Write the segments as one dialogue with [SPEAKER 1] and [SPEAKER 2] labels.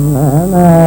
[SPEAKER 1] Thank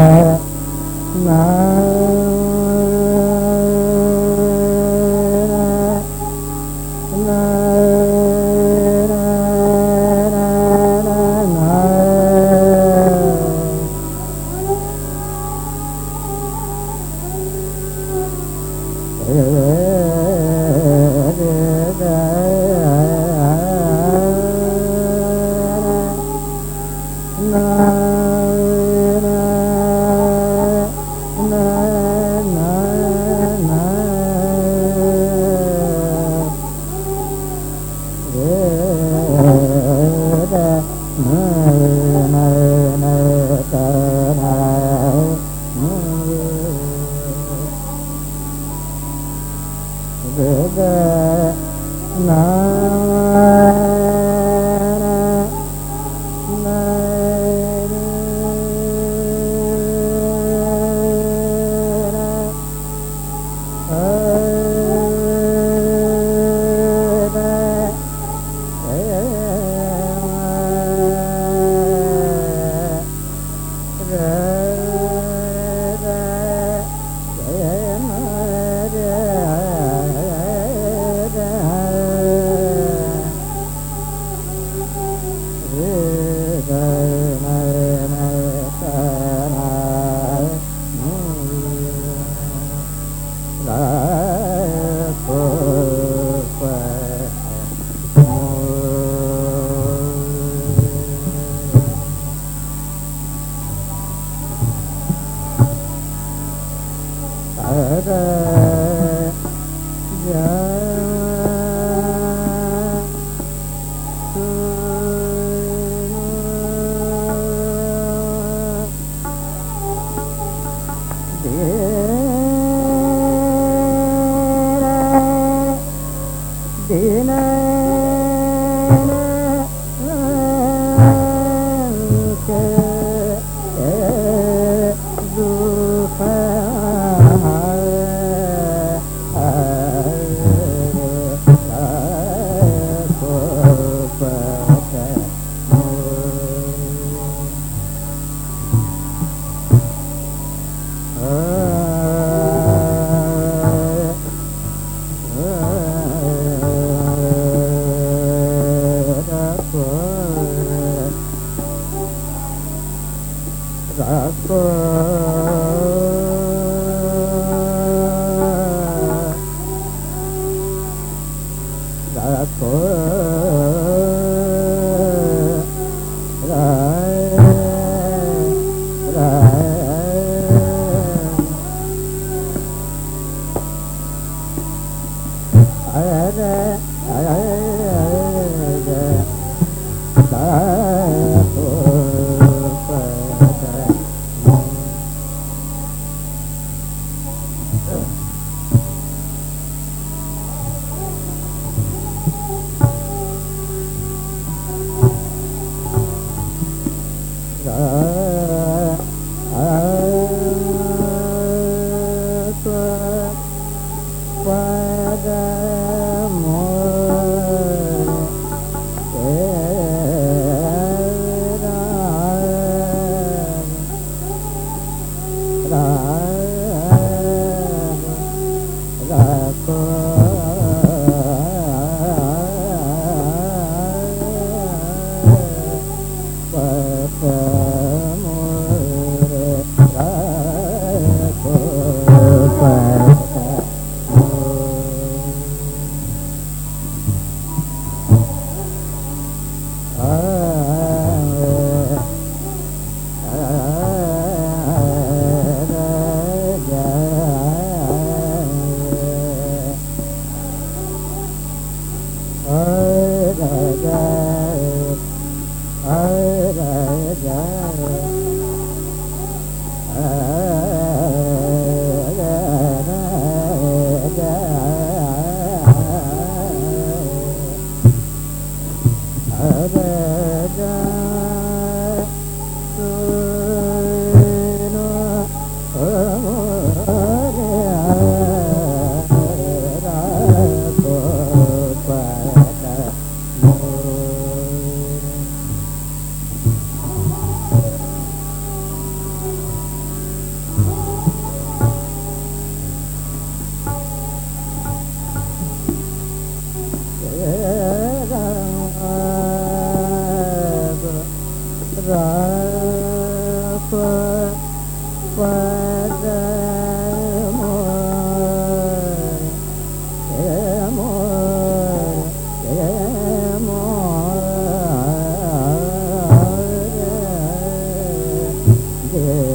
[SPEAKER 1] Yeah.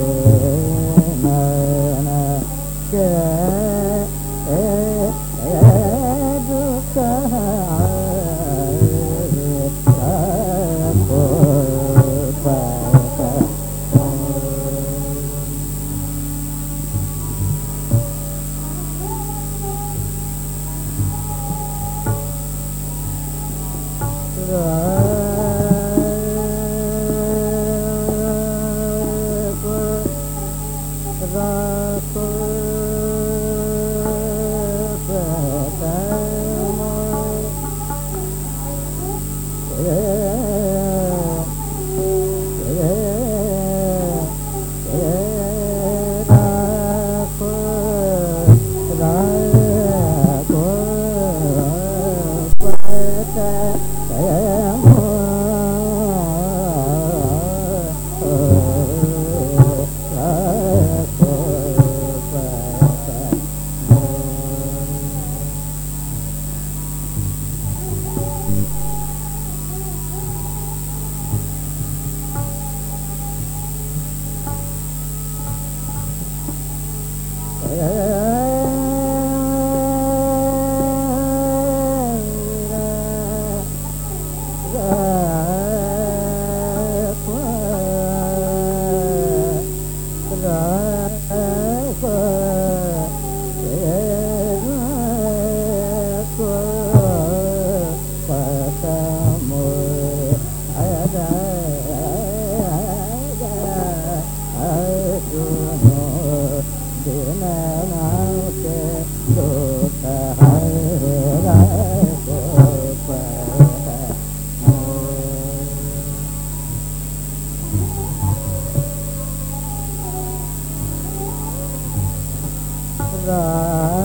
[SPEAKER 1] da